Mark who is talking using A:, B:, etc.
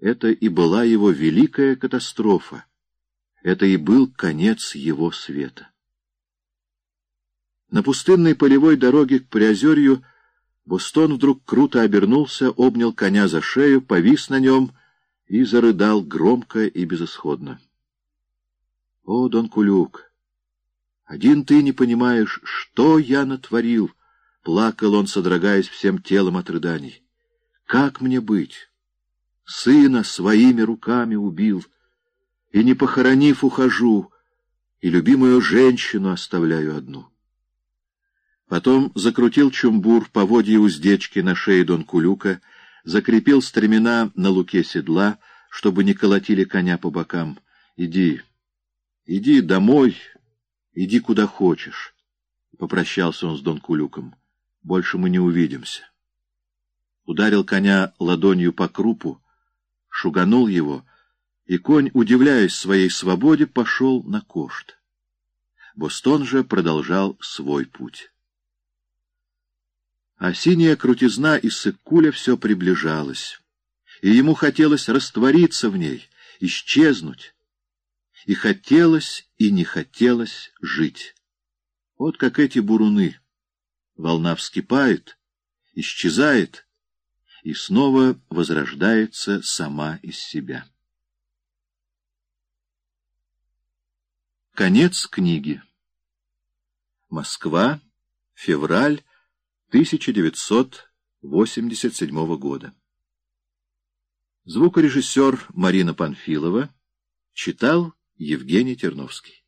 A: Это и была его великая катастрофа. Это и был конец его света. На пустынной полевой дороге к Приозерью Бустон вдруг круто обернулся, обнял коня за шею, повис на нем и зарыдал громко и безысходно. «О, Дон Кулюк, один ты не понимаешь, что я натворил!» — плакал он, содрогаясь всем телом от рыданий. «Как мне быть? Сына своими руками убил, и, не похоронив, ухожу, и любимую женщину оставляю одну». Потом закрутил чумбур поводья уздечки на шее Дон Кулюка, закрепил стремена на луке седла, чтобы не колотили коня по бокам. «Иди, иди домой, иди куда хочешь», — попрощался он с Дон Кулюком. «Больше мы не увидимся». Ударил коня ладонью по крупу, шуганул его, и конь, удивляясь своей свободе, пошел на кошт. Бостон же продолжал свой путь. А синяя крутизна из Сыккуля все приближалась, и ему хотелось раствориться в ней, исчезнуть. И хотелось, и не хотелось жить. Вот как эти буруны. Волна вскипает, исчезает и снова возрождается сама из себя. Конец книги. Москва, февраль 1987 года. Звукорежиссер Марина Панфилова читал Евгений Терновский.